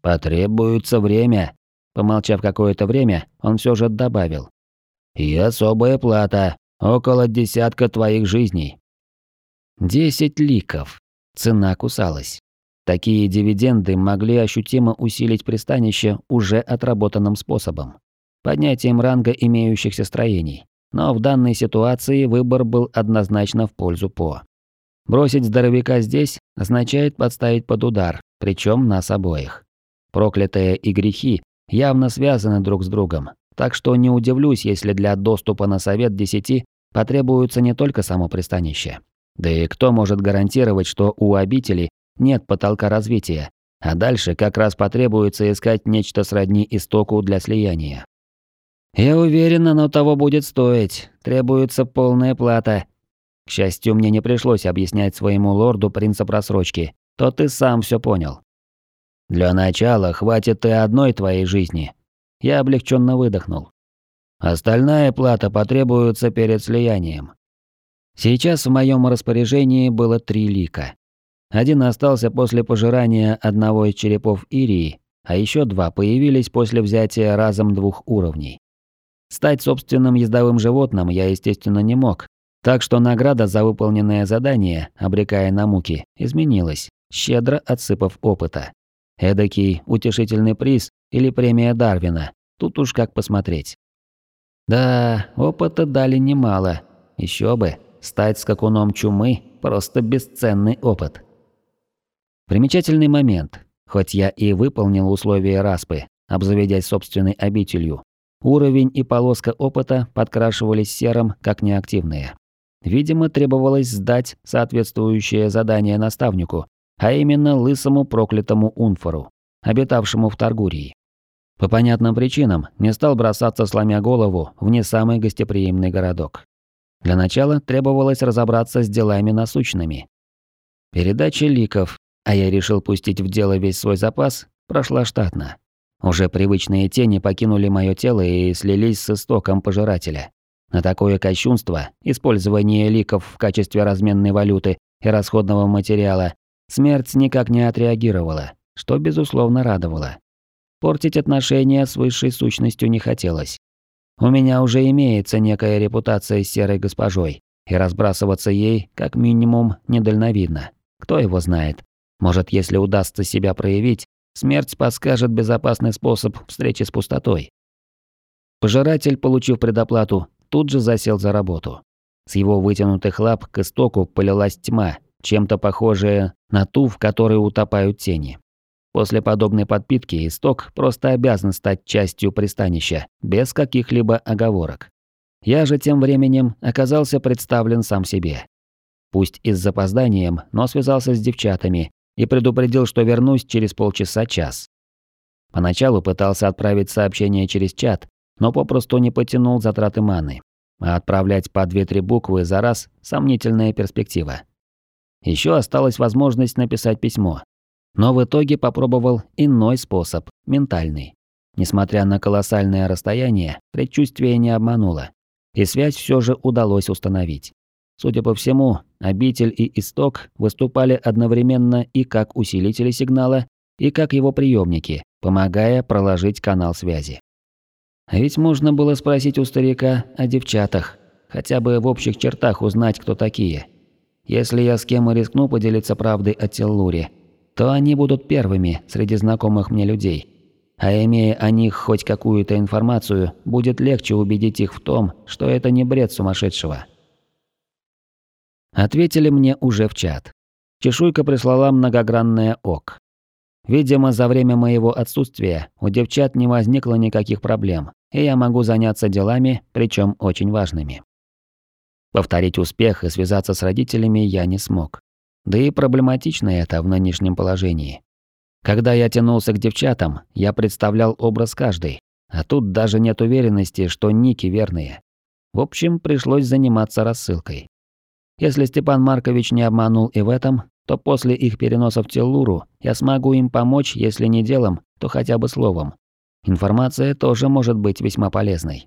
«Потребуется время», – помолчав какое-то время, он все же добавил. «И особая плата, около десятка твоих жизней». Десять ликов. Цена кусалась. Такие дивиденды могли ощутимо усилить пристанище уже отработанным способом. Поднятием ранга имеющихся строений. Но в данной ситуации выбор был однозначно в пользу По. Бросить здоровяка здесь означает подставить под удар, причем нас обоих. Проклятые и грехи явно связаны друг с другом, так что не удивлюсь, если для доступа на Совет Десяти потребуется не только само пристанище. Да и кто может гарантировать, что у обители нет потолка развития, а дальше как раз потребуется искать нечто сродни истоку для слияния. Я уверен, оно того будет стоить. Требуется полная плата. К счастью, мне не пришлось объяснять своему лорду принца просрочки. То ты сам все понял. Для начала хватит и одной твоей жизни. Я облегченно выдохнул. Остальная плата потребуется перед слиянием. Сейчас в моем распоряжении было три лика. Один остался после пожирания одного из черепов Ирии, а еще два появились после взятия разом двух уровней. Стать собственным ездовым животным я, естественно, не мог, так что награда за выполненное задание, обрекая на муки, изменилась, щедро отсыпав опыта. Эдакий утешительный приз или премия Дарвина, тут уж как посмотреть. Да, опыта дали немало. Еще бы, стать скакуном чумы – просто бесценный опыт. Примечательный момент. Хоть я и выполнил условия распы, обзаведясь собственной обителью, уровень и полоска опыта подкрашивались серым, как неактивные. Видимо, требовалось сдать соответствующее задание наставнику, а именно лысому проклятому Унфору, обитавшему в Таргурии. По понятным причинам не стал бросаться, сломя голову, в не самый гостеприимный городок. Для начала требовалось разобраться с делами насущными. Передача ликов, а я решил пустить в дело весь свой запас, прошла штатно. Уже привычные тени покинули мое тело и слились с истоком пожирателя. На такое кощунство, использование ликов в качестве разменной валюты и расходного материала, смерть никак не отреагировала, что безусловно радовало. Портить отношения с высшей сущностью не хотелось. У меня уже имеется некая репутация с серой госпожой, и разбрасываться ей, как минимум, недальновидно. Кто его знает? Может, если удастся себя проявить, смерть подскажет безопасный способ встречи с пустотой. Пожиратель, получив предоплату, тут же засел за работу. С его вытянутых лап к истоку полилась тьма, чем-то похожая на ту, в которой утопают тени. После подобной подпитки исток просто обязан стать частью пристанища, без каких-либо оговорок. Я же тем временем оказался представлен сам себе. Пусть и с запозданием, но связался с девчатами и предупредил, что вернусь через полчаса-час. Поначалу пытался отправить сообщение через чат, но попросту не потянул затраты маны. А отправлять по две-три буквы за раз – сомнительная перспектива. Еще осталась возможность написать письмо. Но в итоге попробовал иной способ, ментальный. Несмотря на колоссальное расстояние, предчувствие не обмануло. И связь все же удалось установить. Судя по всему, обитель и исток выступали одновременно и как усилители сигнала, и как его приемники, помогая проложить канал связи. А ведь можно было спросить у старика о девчатах, хотя бы в общих чертах узнать, кто такие. Если я с кем и рискну поделиться правдой о Теллуре, то они будут первыми среди знакомых мне людей. А имея о них хоть какую-то информацию, будет легче убедить их в том, что это не бред сумасшедшего. Ответили мне уже в чат. Чешуйка прислала многогранное ок. Видимо, за время моего отсутствия у девчат не возникло никаких проблем, и я могу заняться делами, причем очень важными. Повторить успех и связаться с родителями я не смог. Да и проблематично это в нынешнем положении. Когда я тянулся к девчатам, я представлял образ каждой, а тут даже нет уверенности, что ники верные. В общем, пришлось заниматься рассылкой. Если Степан Маркович не обманул и в этом, то после их переноса в Теллуру я смогу им помочь, если не делом, то хотя бы словом. Информация тоже может быть весьма полезной.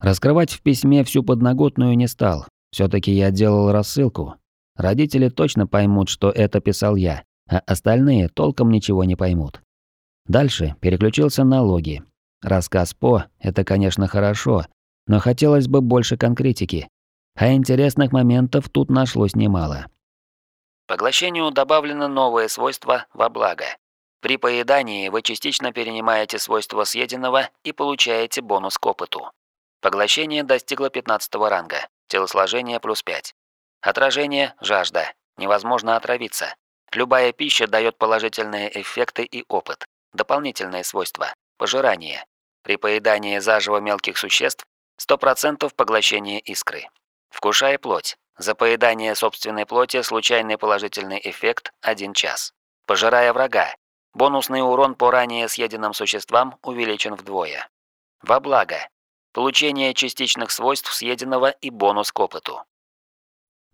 Раскрывать в письме всю подноготную не стал. все таки я делал рассылку. Родители точно поймут, что это писал я, а остальные толком ничего не поймут. Дальше переключился на логи. Рассказ По – это, конечно, хорошо, но хотелось бы больше конкретики. А интересных моментов тут нашлось немало. Поглощению добавлено новое свойство во благо. При поедании вы частично перенимаете свойства съеденного и получаете бонус к опыту. Поглощение достигло 15 ранга. Телосложение плюс 5. Отражение – жажда. Невозможно отравиться. Любая пища дает положительные эффекты и опыт. Дополнительные свойства. Пожирание. При поедании заживо мелких существ 100% поглощение искры. Вкушая плоть. За поедание собственной плоти случайный положительный эффект – 1 час. Пожирая врага. Бонусный урон по ранее съеденным существам увеличен вдвое. Во благо. Получение частичных свойств съеденного и бонус к опыту.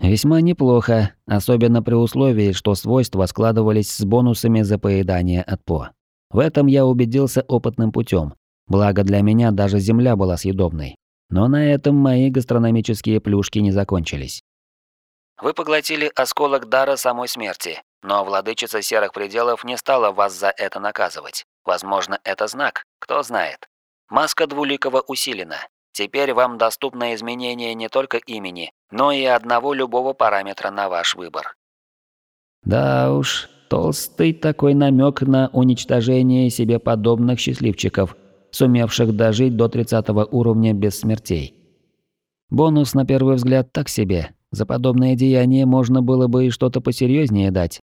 Весьма неплохо, особенно при условии, что свойства складывались с бонусами за поедание от ПО. В этом я убедился опытным путем. Благо для меня даже земля была съедобной. Но на этом мои гастрономические плюшки не закончились. Вы поглотили осколок дара самой смерти, но владычица серых пределов не стала вас за это наказывать. Возможно, это знак, кто знает. Маска двуликого усилена. Теперь вам доступно изменение не только имени, но и одного любого параметра на ваш выбор. Да уж, толстый такой намек на уничтожение себе подобных счастливчиков, сумевших дожить до 30 уровня без смертей. Бонус на первый взгляд так себе. За подобное деяние можно было бы и что-то посерьезнее дать.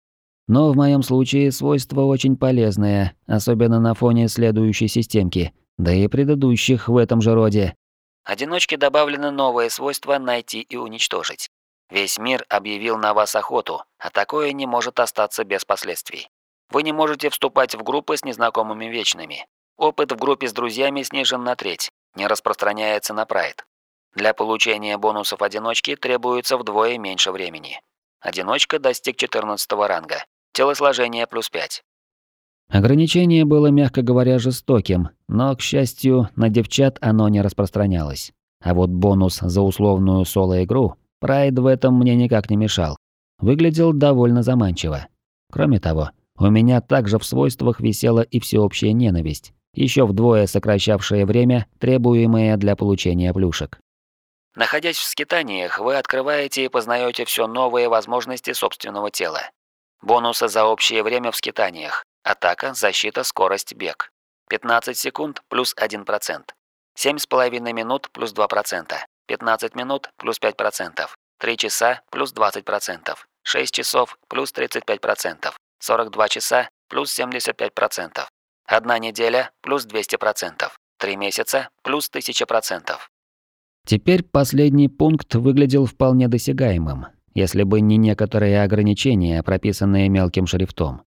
Но в моем случае свойство очень полезное, особенно на фоне следующей системки, да и предыдущих в этом же роде. Одиночке добавлено новое свойство «найти и уничтожить». Весь мир объявил на вас охоту, а такое не может остаться без последствий. Вы не можете вступать в группы с незнакомыми вечными. Опыт в группе с друзьями снижен на треть, не распространяется на прайд. Для получения бонусов одиночки требуется вдвое меньше времени. Одиночка достиг 14 ранга. Телосложение плюс 5. Ограничение было, мягко говоря, жестоким, но, к счастью, на девчат оно не распространялось. А вот бонус за условную соло-игру, прайд в этом мне никак не мешал. Выглядел довольно заманчиво. Кроме того, у меня также в свойствах висела и всеобщая ненависть, еще вдвое сокращавшее время, требуемое для получения плюшек. Находясь в скитаниях, вы открываете и познаете все новые возможности собственного тела. Бонусы за общее время в скитаниях. Атака, защита, скорость, бег. 15 секунд плюс 1%. 7,5 минут плюс 2%. 15 минут плюс 5%. 3 часа плюс 20%. 6 часов плюс 35%. 42 часа плюс 75%. Одна неделя плюс 200%. Три месяца плюс 1000%. Теперь последний пункт выглядел вполне досягаемым если бы не некоторые ограничения, прописанные мелким шрифтом.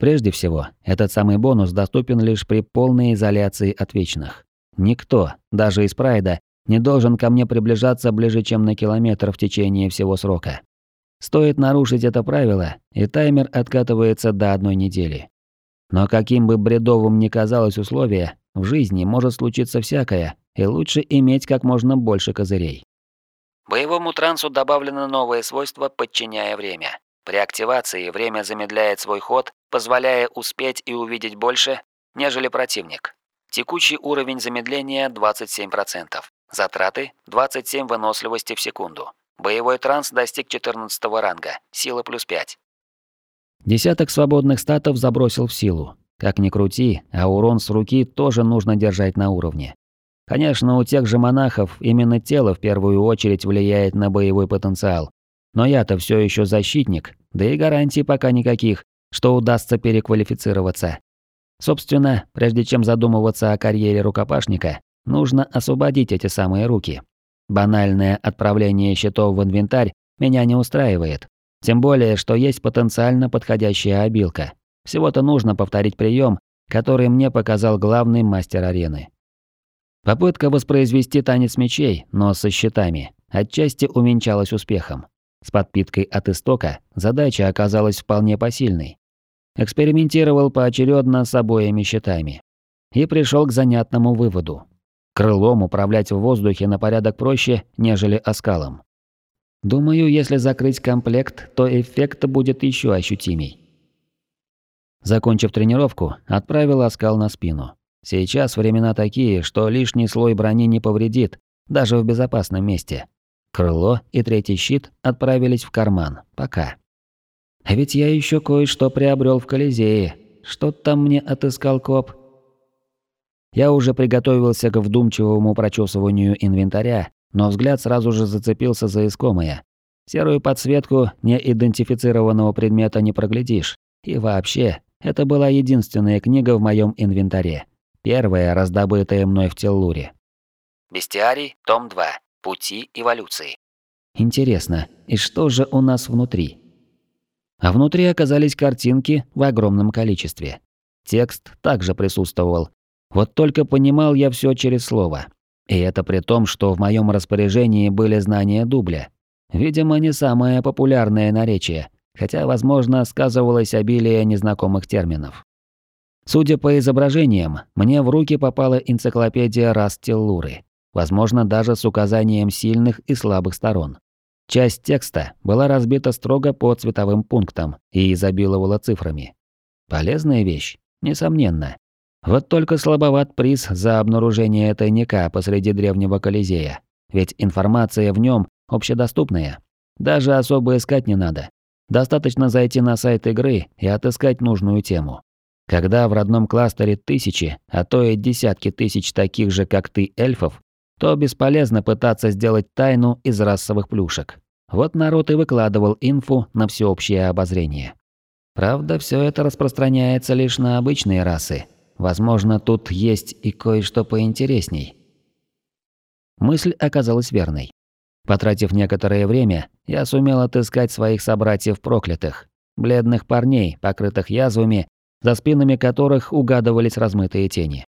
Прежде всего, этот самый бонус доступен лишь при полной изоляции от вечных. Никто, даже из Прайда, не должен ко мне приближаться ближе, чем на километр в течение всего срока. Стоит нарушить это правило, и таймер откатывается до одной недели. Но каким бы бредовым ни казалось условие, в жизни может случиться всякое, и лучше иметь как можно больше козырей. Боевому трансу добавлено новое свойство «подчиняя время». При активации время замедляет свой ход, позволяя успеть и увидеть больше, нежели противник. Текущий уровень замедления 27%. Затраты 27 выносливости в секунду. Боевой транс достиг 14 ранга, сила плюс 5. Десяток свободных статов забросил в силу. Как ни крути, а урон с руки тоже нужно держать на уровне. Конечно, у тех же монахов именно тело в первую очередь влияет на боевой потенциал. Но я-то все еще защитник, да и гарантий пока никаких, что удастся переквалифицироваться. Собственно, прежде чем задумываться о карьере рукопашника, нужно освободить эти самые руки. Банальное отправление щитов в инвентарь меня не устраивает. Тем более, что есть потенциально подходящая обилка. Всего-то нужно повторить прием, который мне показал главный мастер арены. Попытка воспроизвести танец мечей, но со щитами, отчасти увенчалась успехом. С подпиткой от истока задача оказалась вполне посильной. Экспериментировал поочередно с обоими щитами. И пришел к занятному выводу. Крылом управлять в воздухе на порядок проще, нежели оскалом. Думаю, если закрыть комплект, то эффект будет еще ощутимей. Закончив тренировку, отправил оскал на спину. Сейчас времена такие, что лишний слой брони не повредит, даже в безопасном месте. Крыло и третий щит отправились в карман. Пока. А ведь я еще кое-что приобрел в Колизее. Что там мне отыскал коп? Я уже приготовился к вдумчивому прочесыванию инвентаря, но взгляд сразу же зацепился за искомое. Серую подсветку неидентифицированного предмета не проглядишь. И вообще, это была единственная книга в моем инвентаре. Первая, раздобытая мной в Теллуре. Бестиарий, том 2. Пути эволюции. Интересно, и что же у нас внутри? А внутри оказались картинки в огромном количестве. Текст также присутствовал. Вот только понимал я все через слово. И это при том, что в моем распоряжении были знания дубля. Видимо, не самое популярное наречие, хотя, возможно, сказывалось обилие незнакомых терминов. Судя по изображениям, мне в руки попала энциклопедия Растеллуры, возможно, даже с указанием сильных и слабых сторон. Часть текста была разбита строго по цветовым пунктам и изобиловала цифрами. Полезная вещь, несомненно. Вот только слабоват приз за обнаружение тайника посреди древнего Колизея, ведь информация в нем общедоступная. Даже особо искать не надо. Достаточно зайти на сайт игры и отыскать нужную тему. Когда в родном кластере тысячи, а то и десятки тысяч таких же, как ты, эльфов, то бесполезно пытаться сделать тайну из расовых плюшек. Вот народ и выкладывал инфу на всеобщее обозрение. Правда, все это распространяется лишь на обычные расы. Возможно, тут есть и кое-что поинтересней. Мысль оказалась верной. Потратив некоторое время, я сумел отыскать своих собратьев проклятых, бледных парней, покрытых язвами за спинами которых угадывались размытые тени.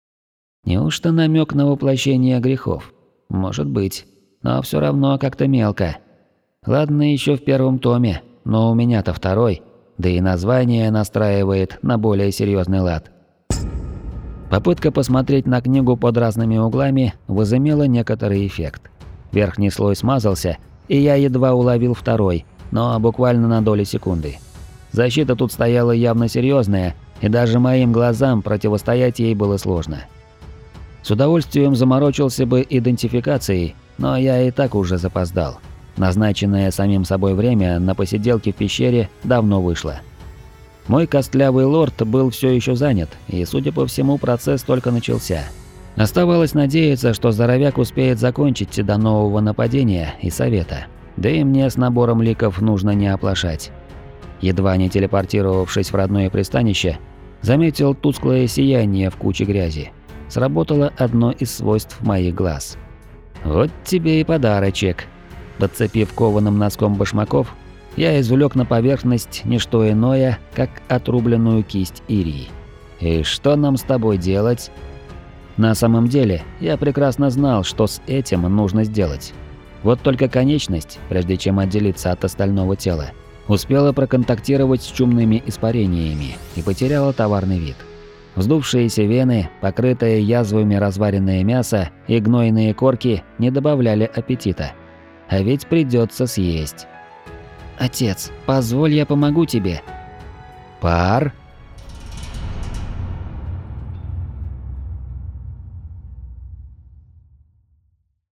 Неужто намек на воплощение грехов? Может быть, но все равно как-то мелко. Ладно, еще в первом томе, но у меня-то второй, да и название настраивает на более серьезный лад. Попытка посмотреть на книгу под разными углами возымела некоторый эффект. Верхний слой смазался, и я едва уловил второй, но буквально на доли секунды. Защита тут стояла явно серьезная, и даже моим глазам противостоять ей было сложно. С удовольствием заморочился бы идентификацией, но я и так уже запоздал. Назначенное самим собой время на посиделке в пещере давно вышло. Мой костлявый лорд был все еще занят, и, судя по всему, процесс только начался. Оставалось надеяться, что здоровяк успеет закончить до нового нападения и совета. Да и мне с набором ликов нужно не оплошать. Едва не телепортировавшись в родное пристанище, заметил тусклое сияние в куче грязи. Сработало одно из свойств моих глаз. «Вот тебе и подарочек». Подцепив кованым носком башмаков, я извлек на поверхность не что иное, как отрубленную кисть Ирии. «И что нам с тобой делать?» На самом деле, я прекрасно знал, что с этим нужно сделать. Вот только конечность, прежде чем отделиться от остального тела, успела проконтактировать с чумными испарениями и потеряла товарный вид. Вздувшиеся вены, покрытые язвами разваренное мясо и гнойные корки не добавляли аппетита. А ведь придется съесть. «Отец, позволь я помогу тебе». «Пар?»